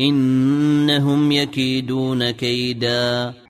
إنهم يكيدون كيدا.